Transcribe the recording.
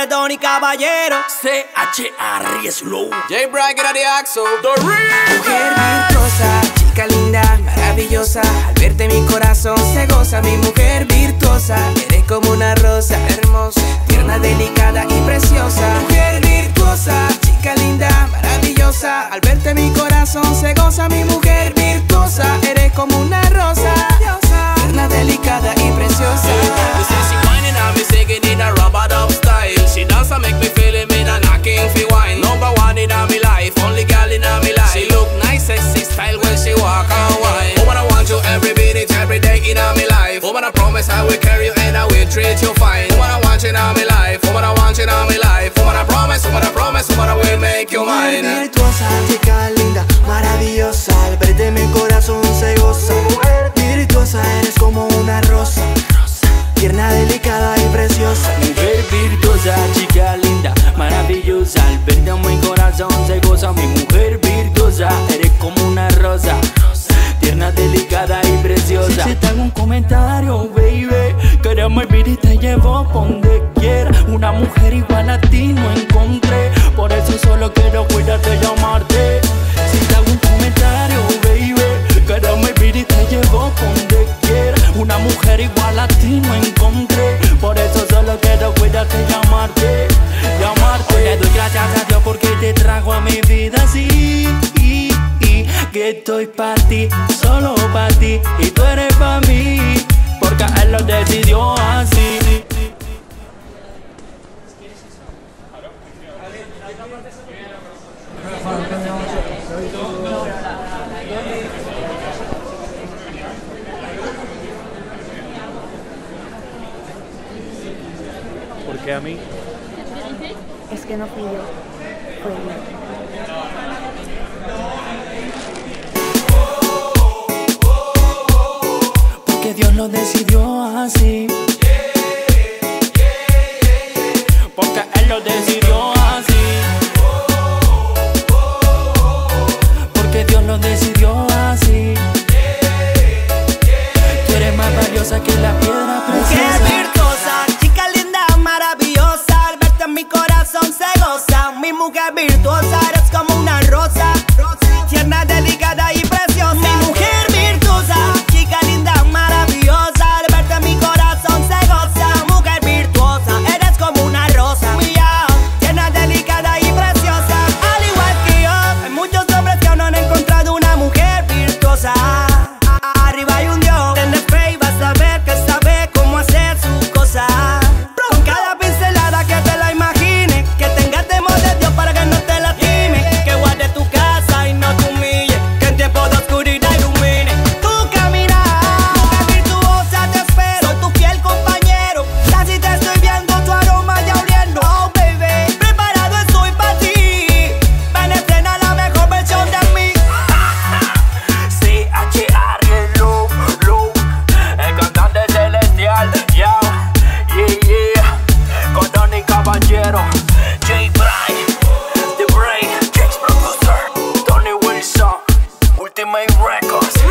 de Tony Caballero. C-H-R Slow. J. A the Axo. The Real. Mujer virtuosa, chica linda, maravillosa. Al verte mi corazón se goza, mi mujer virtuosa. Eres como una rosa, hermosa, tierna, delicada y preciosa. Mujer virtuosa, chica promise I will carry you and I will treat you fine. Woman, I want you in a me life. Woman, I want you in a me life. Woman, I promise, woman, I promise, woman, I will make you Mujer mine. virtuosa, chica linda, maravillosa. Al verte mi corazón se goza. Mujer virtuosa, eres como una rosa. Tierna, delicada y preciosa. Mujer virtuosa, chica linda, maravillosa. Al donde quiera. Una mujer igual a ti no encontré. Por eso solo quiero cuidarte y amarte. Si te hago un comentario, baby, queremos vivir y te llevo donde quiera. Una mujer igual a ti no encontré. Por eso solo quiero cuidarte y amarte. Y amarte. Hoy le doy gracias a Dios porque te trajo a mi vida así. Que estoy para ti, solo para ti. Y tú eres para mí. Porque él lo decidió así. a mí. Es que no fui yo, fue yo. Porque Dios lo decidió así. Porque Él lo decidió. My records.